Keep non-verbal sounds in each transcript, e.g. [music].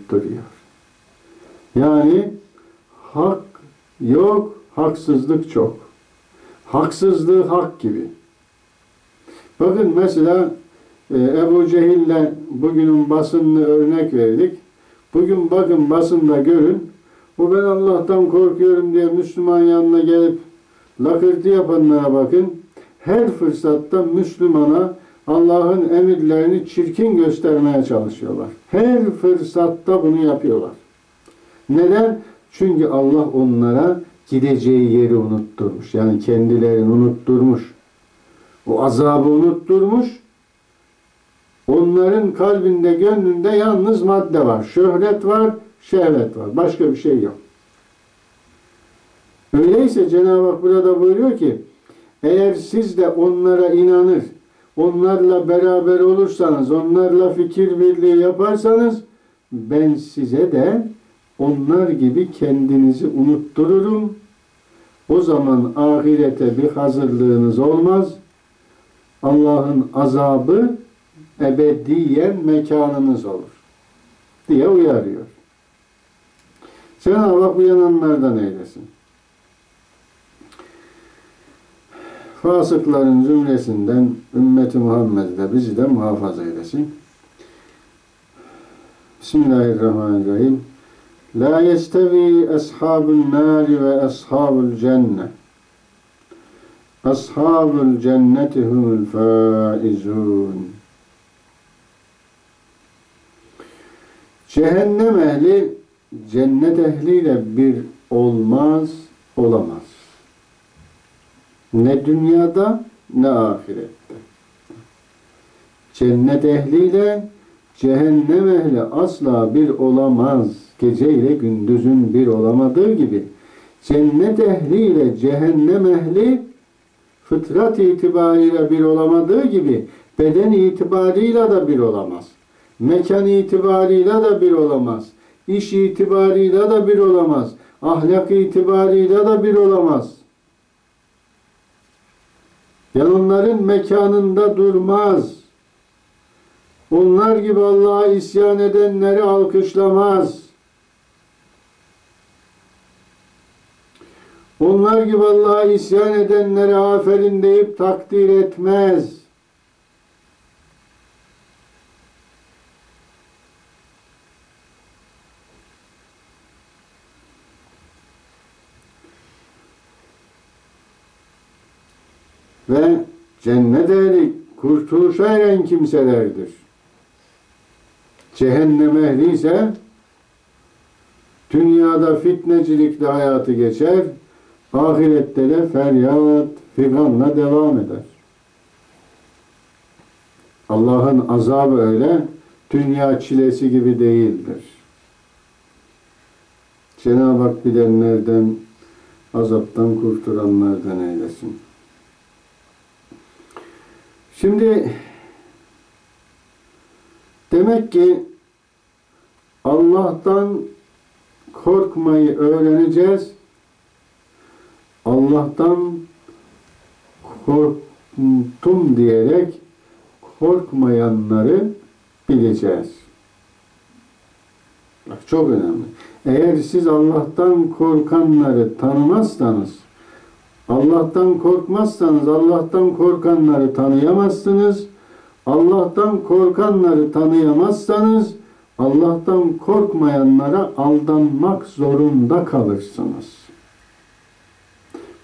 unutturuyor. Yani hak yok, haksızlık çok. Haksızlığı hak gibi. Bakın mesela e, Ebu Cehil'le bugünün basınını örnek verdik. Bugün bakın basında görün. O ben Allah'tan korkuyorum diye Müslüman yanına gelip lakırtı yapanlara bakın. Her fırsatta Müslümana Allah'ın emirlerini çirkin göstermeye çalışıyorlar. Her fırsatta bunu yapıyorlar. Neden? Çünkü Allah onlara gideceği yeri unutturmuş. Yani kendilerini unutturmuş. O azabı unutturmuş. Onların kalbinde, gönlünde yalnız madde var. Şöhret var, şehvet var. Başka bir şey yok. Öyleyse Cenab-ı Hak burada buyuruyor ki eğer siz de onlara inanır, onlarla beraber olursanız, onlarla fikir birliği yaparsanız ben size de onlar gibi kendinizi unuttururum. O zaman ahirete bir hazırlığınız olmaz. Allah'ın azabı ebediyen mekanınız olur diye uyarıyor. Cenab-ı Hak uyananlardan eylesin. Fasıkların cümlesinden ümmeti Muhammed'de bizi de muhafaza eylesin. Bismillahirrahmanirrahim. La yestevi ashabun nari ve ashabul cenne. Ashabul cenneti humul faizun. Cehennem ehli cennet ehliyle bir olmaz, olamaz. Ne dünyada ne ahirette. Cennet ehliyle cehennem ehli asla bir olamaz. Gece ile gündüzün bir olamadığı gibi cennet ehliyle cehennem ehli fıtrat itibariyle bir olamadığı gibi beden itibarıyla da bir olamaz. Mekan itibarıyla da bir olamaz. İş itibarıyla da bir olamaz. Ahlak itibarıyla da bir olamaz. Yani onların mekanında durmaz. Onlar gibi Allah'a isyan edenleri alkışlamaz. Onlar gibi Allah'a isyan edenleri aferin deyip takdir etmez. Ve cennet ehli kurtuluşa eren kimselerdir. Cehennem ehli ise dünyada fitnecilikle hayatı geçer, ahirette de feryat, figanla devam eder. Allah'ın azabı öyle, dünya çilesi gibi değildir. Cenab-ı Hak bilenlerden, azaptan kurturanlardan eylesin. Şimdi demek ki Allah'tan korkmayı öğreneceğiz. Allah'tan korktum diyerek korkmayanları bileceğiz. Bak çok önemli. Eğer siz Allah'tan korkanları tanımazsanız, Allah'tan korkmazsanız Allah'tan korkanları tanıyamazsınız. Allah'tan korkanları tanıyamazsanız Allah'tan korkmayanlara aldanmak zorunda kalırsınız.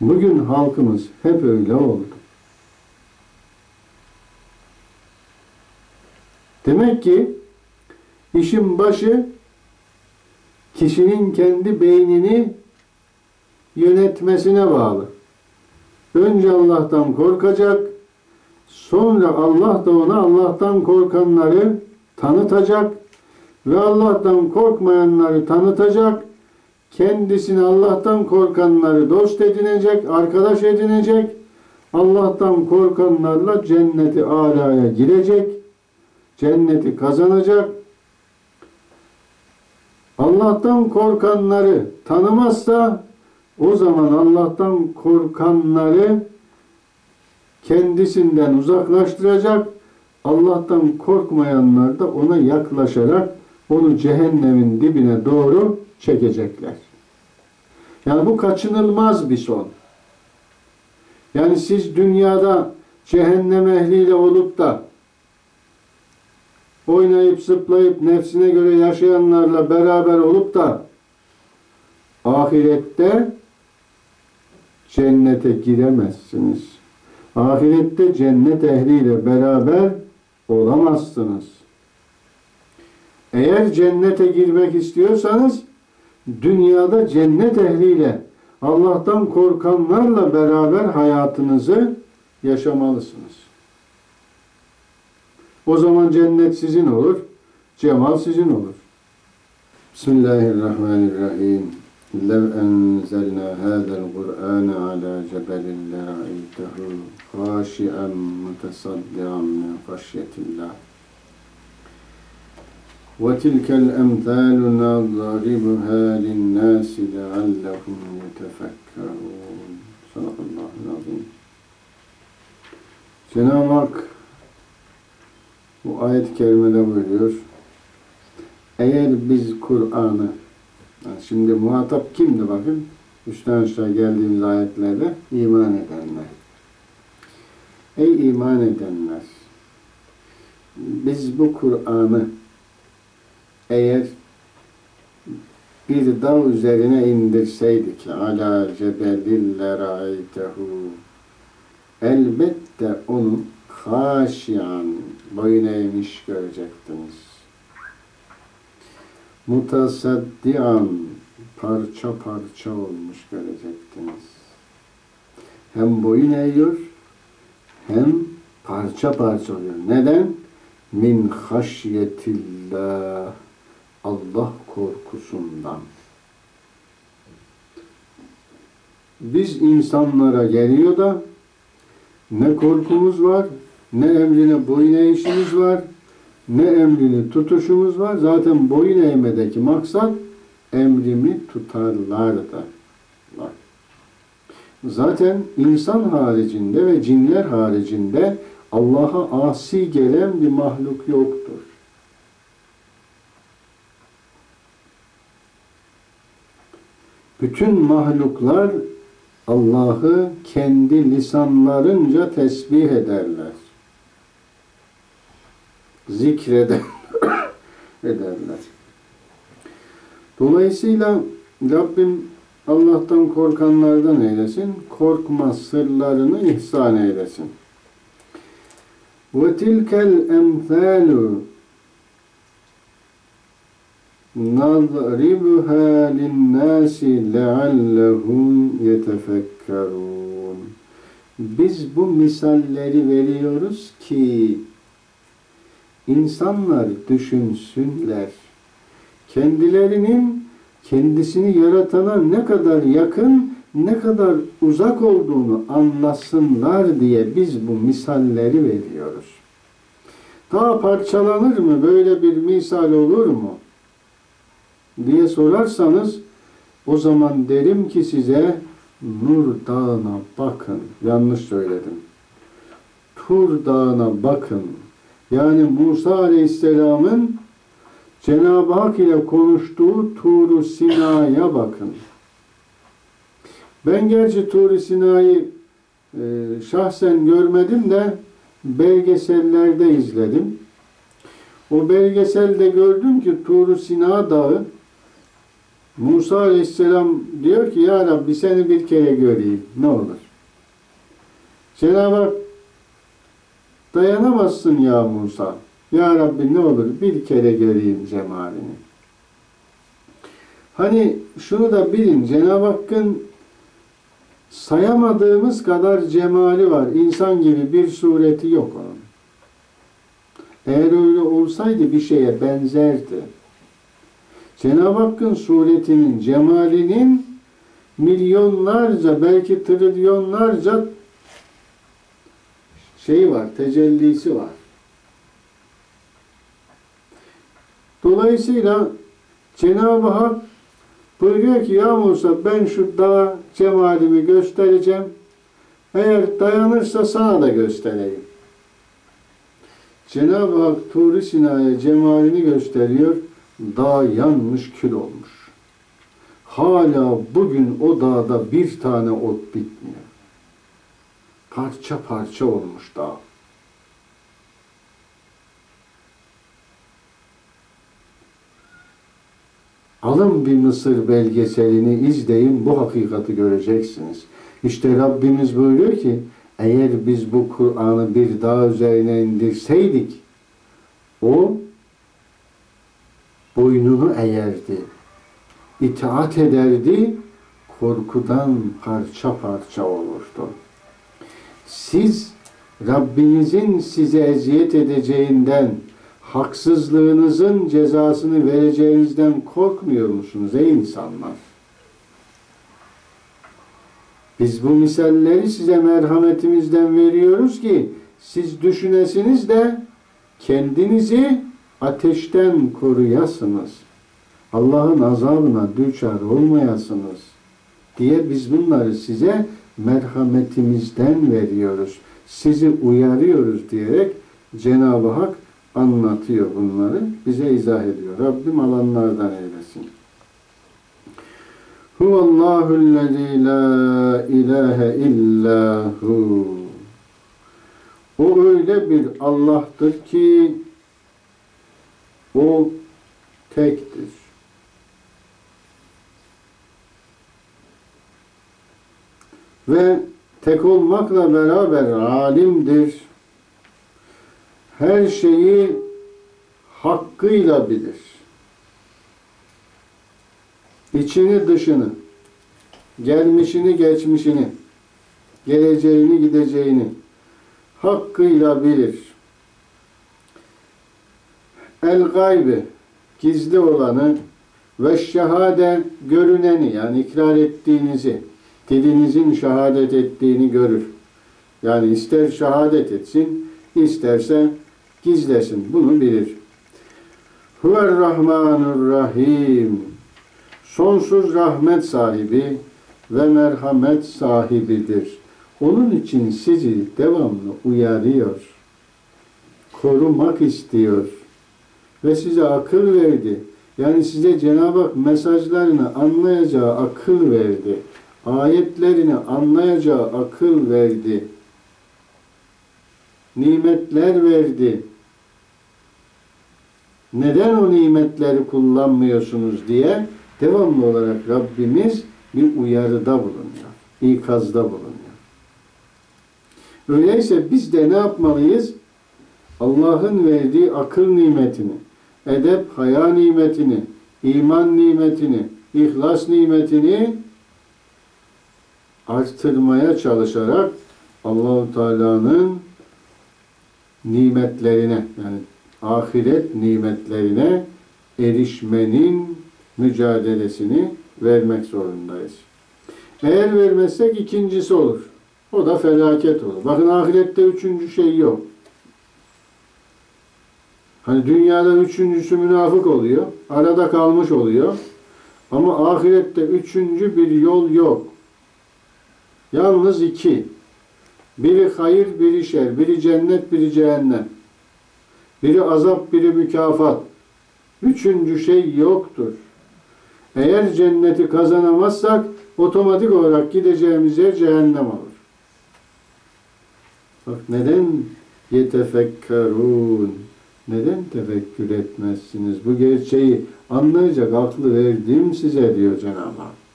Bugün halkımız hep öyle oldu. Demek ki işin başı kişinin kendi beynini yönetmesine bağlı. Önce Allah'tan korkacak, sonra Allah da ona Allah'tan korkanları tanıtacak ve Allah'tan korkmayanları tanıtacak, kendisini Allah'tan korkanları dost edinecek, arkadaş edinecek, Allah'tan korkanlarla cenneti alaya girecek, cenneti kazanacak. Allah'tan korkanları tanımazsa o zaman Allah'tan korkanları kendisinden uzaklaştıracak. Allah'tan korkmayanlar da ona yaklaşarak onu cehennemin dibine doğru çekecekler. Yani bu kaçınılmaz bir son. Yani siz dünyada cehennem ehliyle olup da oynayıp zıplayıp nefsine göre yaşayanlarla beraber olup da ahirette cennete giremezsiniz. Ahirette cennet ehliyle beraber olamazsınız. Eğer cennete girmek istiyorsanız dünyada cennet ehliyle Allah'tan korkanlarla beraber hayatınızı yaşamalısınız. O zaman cennet sizin olur, cemal sizin olur. Bismillahirrahmanirrahim. لو أنزلنا هذا القرآن على جبل لرأيته خاشعا متصدعا من خشية الله وتلك الأمثال نضربها للناس لعلهم يتفكرون صدق الله العظيم Cenab-ı Hak bu ayet-i kerimede buyuruyor. Eğer biz Kur'an'ı yani şimdi muhatap kimdi bakın? Üstten aşağı geldiğimiz ayetlerde iman edenler. Ey iman edenler! Biz bu Kur'an'ı eğer bir dağ üzerine indirseydik ala cebelille ra'aytehu elbette onu haşiyan boyun eğmiş görecektiniz. Mutasaddian parça parça olmuş görecektiniz. Hem boyun eğiyor hem parça parça oluyor. Neden? Min haşyetillah Allah korkusundan. Biz insanlara geliyor da ne korkumuz var, ne emrine boyun eğişimiz var, ne emrini tutuşumuz var. Zaten boyun eğmedeki maksat emrimi tutarlar da var. Zaten insan haricinde ve cinler haricinde Allah'a asi gelen bir mahluk yoktur. Bütün mahluklar Allah'ı kendi lisanlarınca tesbih ederler Zikreder [coughs] ederler. Dolayısıyla Rabbim Allah'tan korkanlardan eylesin, korkmaz sırlarını ihsan eylesin. وَتِلْكَ الْاَمْثَالُ نَضْرِبُهَا لِلنَّاسِ لَعَلَّهُمْ يَتَفَكَّرُونَ Biz bu misalleri veriyoruz ki insanlar düşünsünler. Kendilerinin kendisini yaratana ne kadar yakın, ne kadar uzak olduğunu anlasınlar diye biz bu misalleri veriyoruz. Daha parçalanır mı? Böyle bir misal olur mu? diye sorarsanız o zaman derim ki size Nur Dağı'na bakın. Yanlış söyledim. Tur Dağı'na bakın. Yani Musa Aleyhisselam'ın Cenab-ı Hak ile konuştuğu Tur-u Sina'ya bakın. Ben gerçi Tur-u Sina'yı e, şahsen görmedim de belgesellerde izledim. O belgeselde gördüm ki Tur-u Sina Dağı Musa Aleyhisselam diyor ki Ya Rabbi seni bir kere göreyim. Ne olur? Cenab-ı Hak dayanamazsın ya Musa. Ya Rabbi ne olur bir kere göreyim cemalini. Hani şunu da bilin Cenab-ı Hakk'ın sayamadığımız kadar cemali var. İnsan gibi bir sureti yok onun. Eğer öyle olsaydı bir şeye benzerdi. Cenab-ı Hakk'ın suretinin, cemalinin milyonlarca, belki trilyonlarca şeyi var, tecellisi var. Dolayısıyla Cenab-ı Hak buyuruyor ki ya Musa ben şu dağa cemalimi göstereceğim. Eğer dayanırsa sana da göstereyim. Cenab-ı Hak Tur-i Sina'ya cemalini gösteriyor. Dağ yanmış kül olmuş. Hala bugün o dağda bir tane ot bitmiyor. Parça parça olmuş dağ. Alın bir Mısır belgeselini izleyin bu hakikati göreceksiniz. İşte Rabbimiz buyuruyor ki eğer biz bu Kur'an'ı bir dağ üzerine indirseydik o boynunu eğerdi, itaat ederdi, korkudan parça parça olurdu. Siz Rabbinizin size eziyet edeceğinden, haksızlığınızın cezasını vereceğinizden korkmuyor musunuz ey insanlar? Biz bu misalleri size merhametimizden veriyoruz ki siz düşünesiniz de kendinizi ateşten koruyasınız. Allah'ın azabına düçar olmayasınız diye biz bunları size merhametimizden veriyoruz. Sizi uyarıyoruz diyerek Cenab-ı Hak anlatıyor bunları. Bize izah ediyor. Rabbim alanlardan eylesin. Huvallahüllezî la ilahe illahu. O öyle bir Allah'tır ki o tektir. Ve tek olmakla beraber alimdir. Her şeyi hakkıyla bilir. İçini dışını, gelmişini geçmişini, geleceğini gideceğini hakkıyla bilir. El gaybi, gizli olanı ve şehade görüneni yani ikrar ettiğinizi, dilinizin şehadet ettiğini görür. Yani ister şehadet etsin, isterse gizlesin. Bunu bilir. Huver Rahmanur Rahim. Sonsuz rahmet sahibi ve merhamet sahibidir. Onun için sizi devamlı uyarıyor. Korumak istiyor. Ve size akıl verdi. Yani size Cenab-ı Hak mesajlarını anlayacağı akıl verdi. Ayetlerini anlayacağı akıl verdi. Nimetler verdi. Neden o nimetleri kullanmıyorsunuz diye devamlı olarak Rabbimiz bir uyarıda bulunuyor. ikazda bulunuyor. Öyleyse biz de ne yapmalıyız? Allah'ın verdiği akıl nimetini, edep, haya nimetini, iman nimetini, ihlas nimetini artırmaya çalışarak Allahu Teala'nın nimetlerine yani ahiret nimetlerine erişmenin mücadelesini vermek zorundayız. Eğer vermezsek ikincisi olur. O da felaket olur. Bakın ahirette üçüncü şey yok. Hani dünyada üçüncüsü münafık oluyor. Arada kalmış oluyor. Ama ahirette üçüncü bir yol yok. Yalnız iki. Biri hayır, biri şer. Biri cennet, biri cehennem. Biri azap, biri mükafat. Üçüncü şey yoktur. Eğer cenneti kazanamazsak otomatik olarak gideceğimiz yer cehennem olur. Bak neden yetefekkerun? Neden tefekkür etmezsiniz? Bu gerçeği anlayacak aklı verdim size diyor Cenab-ı Hak.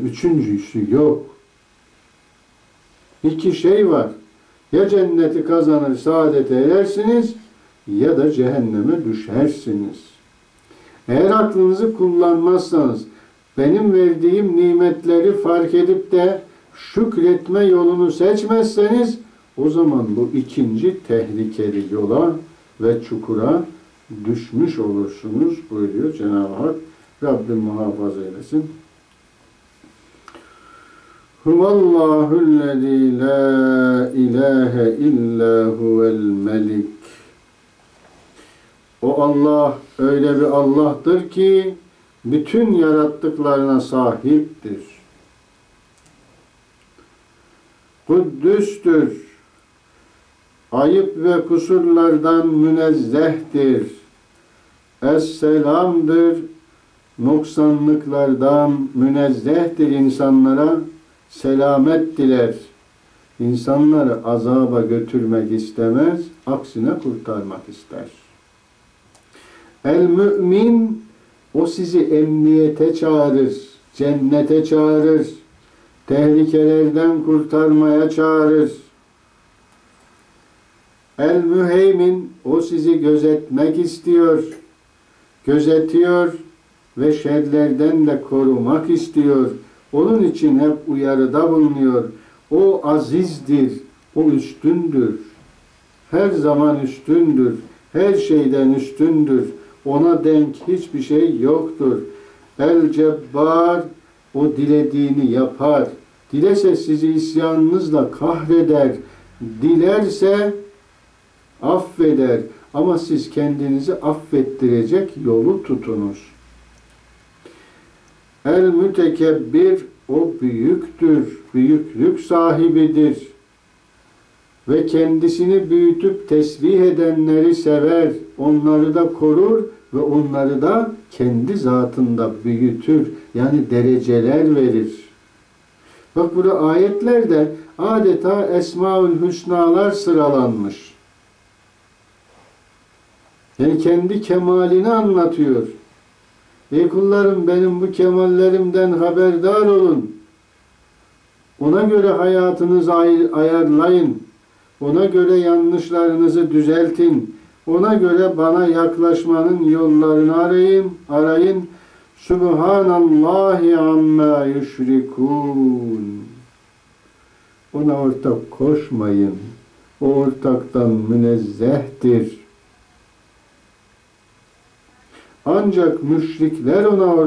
Üçüncüsü yok. İki şey var. Ya cenneti kazanır, saadete erersiniz ya da cehenneme düşersiniz. Eğer aklınızı kullanmazsanız, benim verdiğim nimetleri fark edip de şükretme yolunu seçmezseniz o zaman bu ikinci tehlikeli yola ve çukura düşmüş olursunuz buyuruyor Cenab-ı Hak. Rabbim muhafaza eylesin. Huvallahüllezî la ilahe illa huvel melik. O Allah öyle bir Allah'tır ki bütün yarattıklarına sahiptir. Kuddüstür. Ayıp ve kusurlardan münezzehtir. Esselam'dır. Noksanlıklardan münezzehtir insanlara. Selamet diler. İnsanları azaba götürmek istemez, aksine kurtarmak ister. El mümin o sizi emniyete çağırır, cennete çağırır, tehlikelerden kurtarmaya çağırır. El müheymin o sizi gözetmek istiyor, gözetiyor ve şerlerden de korumak istiyor. Onun için hep uyarıda bulunuyor. O azizdir, o üstündür. Her zaman üstündür. Her şeyden üstündür. Ona denk hiçbir şey yoktur. El Cebbar o dilediğini yapar. Dilese sizi isyanınızla kahreder. Dilerse affeder. Ama siz kendinizi affettirecek yolu tutunuz. El mütekebbir o büyüktür, büyüklük sahibidir. Ve kendisini büyütüp tesbih edenleri sever, onları da korur ve onları da kendi zatında büyütür. Yani dereceler verir. Bak burada ayetlerde adeta Esmaül Hüsnalar sıralanmış. Yani kendi kemalini anlatıyor. Ey kullarım benim bu kemallerimden haberdar olun. Ona göre hayatınızı ay- ayarlayın. Ona göre yanlışlarınızı düzeltin. Ona göre bana yaklaşmanın yollarını arayın, arayın. Subhanallahi amma yüşrikun. Ona ortak koşmayın. O ortaktan münezzehtir. Ancak müşrikler ona